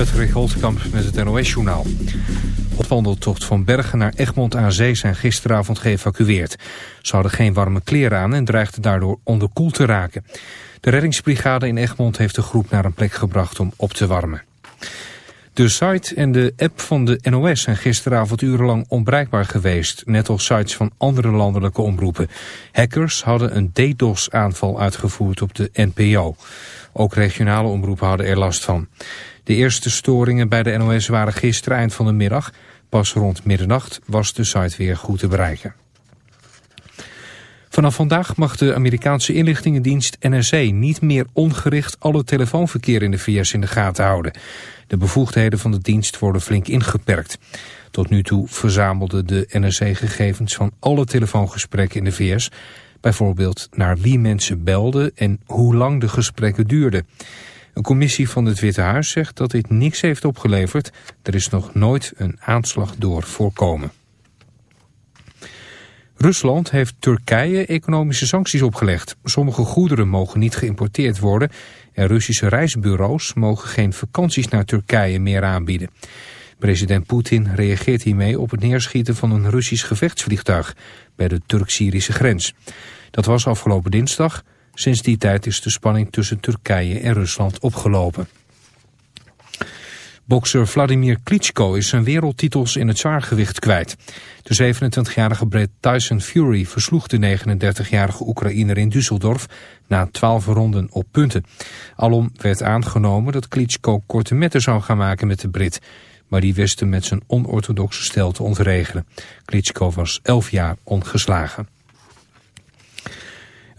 Patrick Holtkamp met het NOS-journaal. De wandeltocht van Bergen naar Egmond aan Zee zijn gisteravond geëvacueerd. Ze hadden geen warme kleren aan en dreigden daardoor onderkoeld te raken. De reddingsbrigade in Egmond heeft de groep naar een plek gebracht om op te warmen. De site en de app van de NOS zijn gisteravond urenlang onbereikbaar geweest, net als sites van andere landelijke omroepen. Hackers hadden een DDoS-aanval uitgevoerd op de NPO. Ook regionale omroepen hadden er last van. De eerste storingen bij de NOS waren gisteren eind van de middag. Pas rond middernacht was de site weer goed te bereiken. Vanaf vandaag mag de Amerikaanse inlichtingendienst NSA niet meer ongericht alle telefoonverkeer in de VS in de gaten houden. De bevoegdheden van de dienst worden flink ingeperkt. Tot nu toe verzamelde de NSA gegevens van alle telefoongesprekken in de VS, bijvoorbeeld naar wie mensen belden en hoe lang de gesprekken duurden. Een commissie van het Witte Huis zegt dat dit niks heeft opgeleverd. Er is nog nooit een aanslag door voorkomen. Rusland heeft Turkije economische sancties opgelegd. Sommige goederen mogen niet geïmporteerd worden... en Russische reisbureaus mogen geen vakanties naar Turkije meer aanbieden. President Poetin reageert hiermee op het neerschieten van een Russisch gevechtsvliegtuig... bij de Turk-Syrische grens. Dat was afgelopen dinsdag. Sinds die tijd is de spanning tussen Turkije en Rusland opgelopen. Bokser Vladimir Klitschko is zijn wereldtitels in het zwaargewicht kwijt. De 27-jarige Brit Tyson Fury versloeg de 39-jarige Oekraïner in Düsseldorf na 12 ronden op punten. Alom werd aangenomen dat Klitschko korte metten zou gaan maken met de Brit. Maar die wist met zijn onorthodoxe stijl te ontregelen. Klitschko was 11 jaar ongeslagen.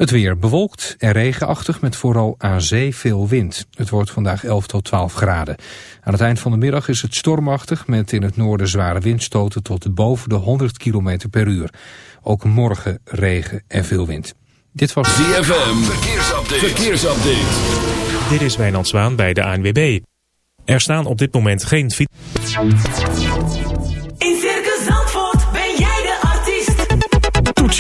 Het weer bewolkt en regenachtig met vooral aan zee veel wind. Het wordt vandaag 11 tot 12 graden. Aan het eind van de middag is het stormachtig met in het noorden zware windstoten tot boven de 100 km per uur. Ook morgen regen en veel wind. Dit was ZFM. Verkeersupdate. Verkeersupdate. Dit is Wijnand Zwaan bij de ANWB. Er staan op dit moment geen fiets.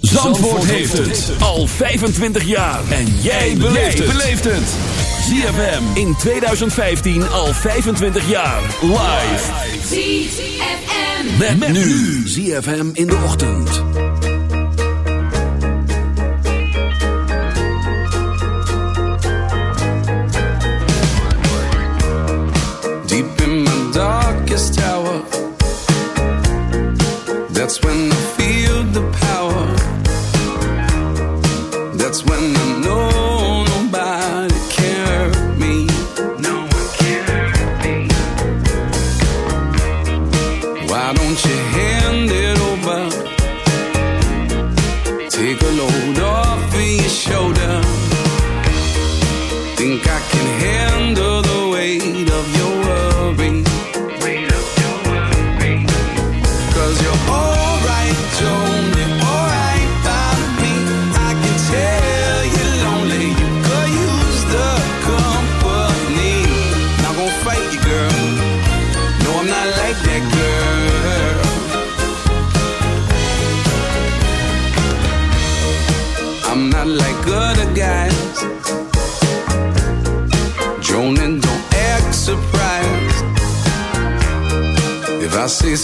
Zandvoort, heeft het al 25 jaar. En jij beleeft het. ZFM in 2015 al 25 jaar. Live. ZFM. Met, met nu. ZFM in de ochtend. Deep in my darkest tower. That's when I feel the power. That's when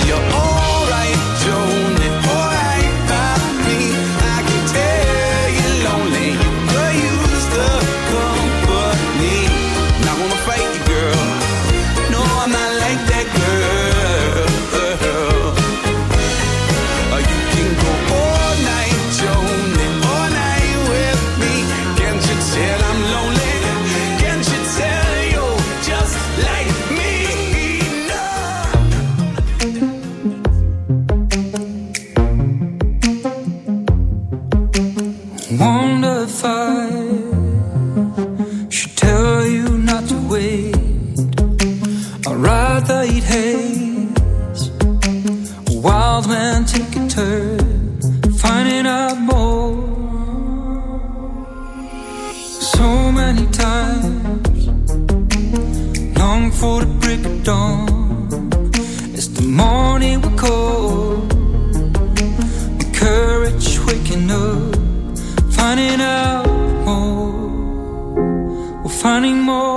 your wild men take a turn, finding out more. So many times, long for the break of dawn. It's the morning we call. the courage waking up, finding out more. We're finding more.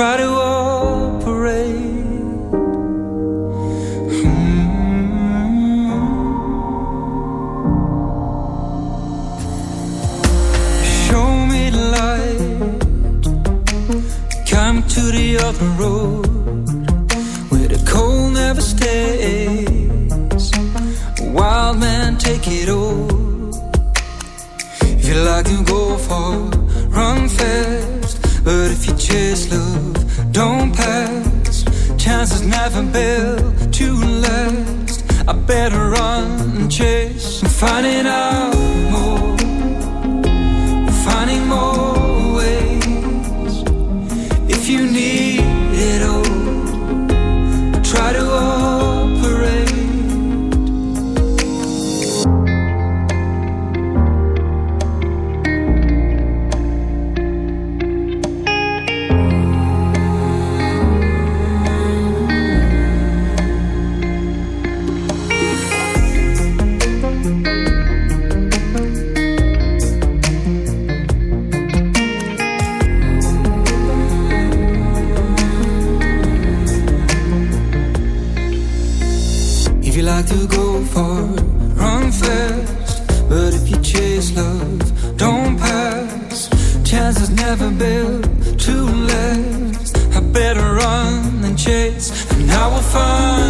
try to I will find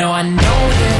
No, I know that.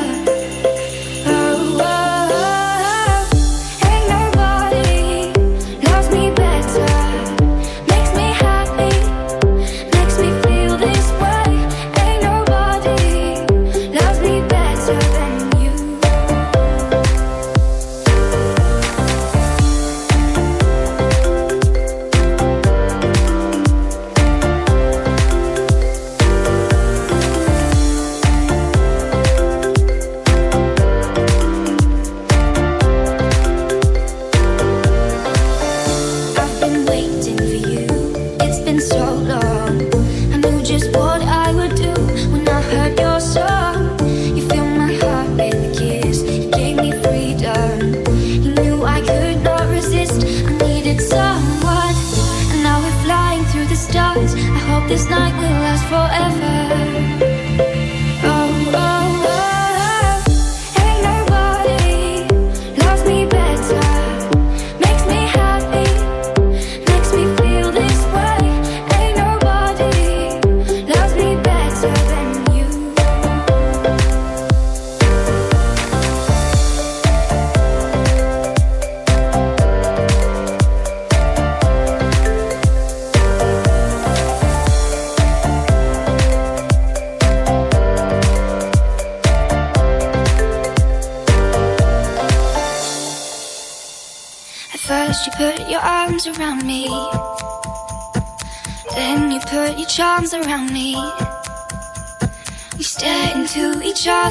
this night will last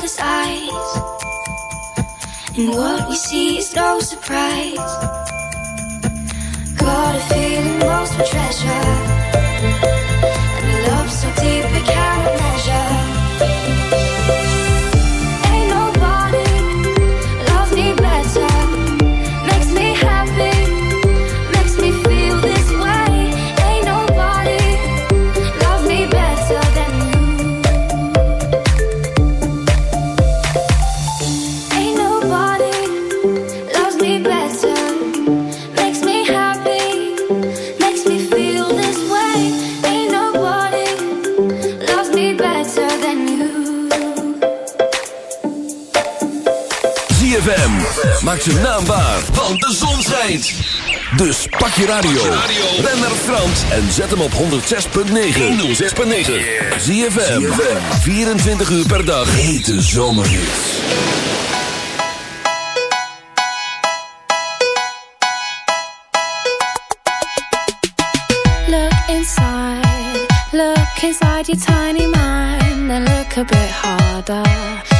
other's eyes. And what we see is no surprise. Got a feeling most for treasure. And love so deep it cannot measure. ZFM. Maak ze naambaar, want de zon schijnt. Dus pak je radio. Ben naar Frans en zet hem op 106.9. 106.9. ZFM. 24 uur per dag. Hete zomerhit. Look inside. Look inside your tiny mind. And look a bit harder.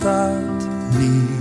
staat need.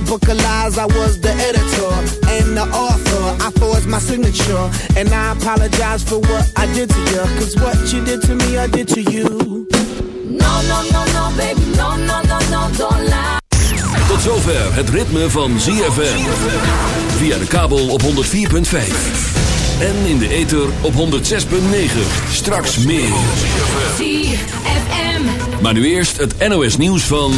My book of lies, I was the editor and the author. I forged my signature. And I apologize for what I did to you. Cause what you did to me, I did to you. No, no, no, no, baby, no, no, no, no, don't lie. Tot zover het ritme van ZFM. Via de kabel op 104.5. En in de ether op 106.9. Straks meer. ZFM. Maar nu eerst het NOS nieuws van...